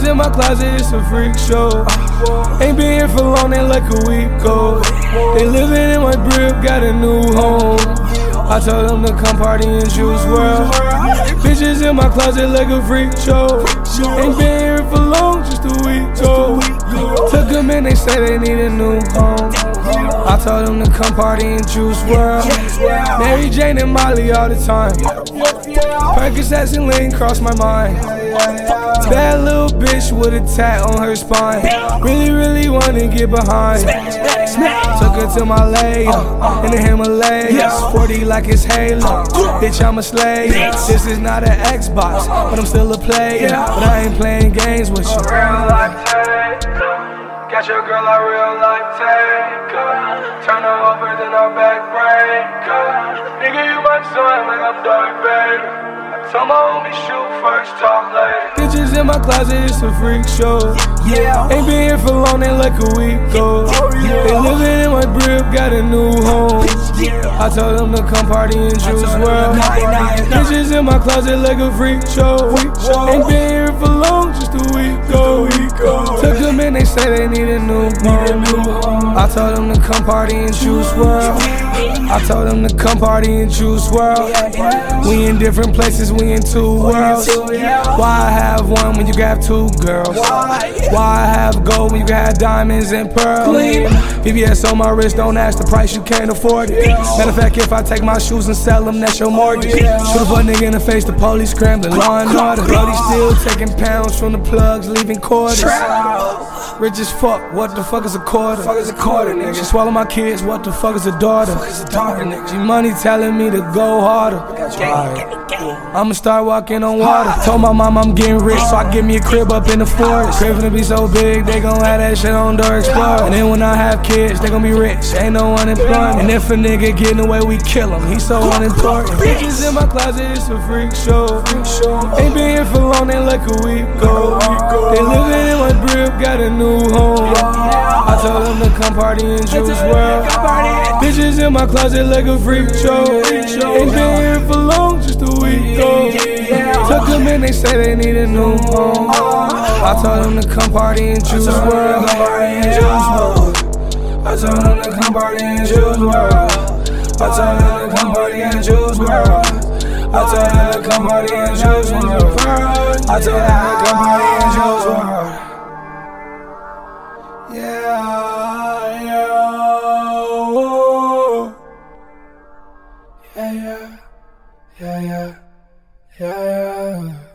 in my closet, it's a freak show. Ain't been here for long, they like a week ago. They living in my crib, got a new home. I told them to come party in Juice WRLD. Bitches in my closet like a freak show. Ain't been here for long, just a week ago. Took them in, they say they need a new home. I told them to come party in Juice WRLD. Mary Jane and Molly all the time. Percocets and lean cross my mind. Bad little bitch with a tat on her spine. Really, really wanna get behind. Took her to my lay in the Himalayas. 40 like it's Halo. Bitch, I'm a slave. This is not an Xbox, but I'm still a player. But I ain't playing games with you. Got your girl a real life taker. Turn her over, then I'll back breaker. Nigga, you my son like I'm Darth Vader. Tell my homie shoot first, talk later. Bitches in my closet, it's a freak show. Yeah. Ain't been here for long, they like a week ago. They living in my crib, got a new home. I told them to come party in Juice WRLD. Bitches in my closet like a freak show. Ain't been here for long, just a week ago. Took them in, they say they need a new home. I told them to come party in Juice WRLD. I told them to come party in Juice WRLD. We in different places, we in two worlds. Why have one when you got two girls? Why have gold when you got diamonds and pearls? VVS on my wrist, don't ask the price, you can't afford it. Matter of fact, if I take my shoes and sell them, that's your mortgage. Shoot a butt nigga in the face, the police scrambling, law and order. Brody still taking pounds from the plugs, leaving quarters. Rich as fuck, what the fuck is a quarter? The Fuck is a quarter, nigga. She swallow my kids, what the fuck is a daughter? The Fuck is a daughter, nigga. She money telling me to go harder. I'ma start walking on water. Told my mom I'm getting rich, so I give me a crib up in the forest. Crib to be so big, they gon' have that shit on Dora Explorer. And then when I have kids, they gon' be rich, ain't no unemployment. And if a nigga getting away, we kill him, he so unimportant. Bitches in my closet, it's a freak show. Ain't been long, they like a week ago. They living in my crib, got a new home. I told them to come party in Juice WRLD. Bitches in my closet like a freak show. Ain't been here for long, just a week ago. Took them in, they say they need a new home. I told them to come party in Juice WRLD. I told them to come party in Juice WRLD. I told them to come party in Juice WRLD. I told them to come party in Juice WRLD. I told party in Juice Yeah, yeah, oh. yeah, yeah, yeah, yeah, yeah, yeah.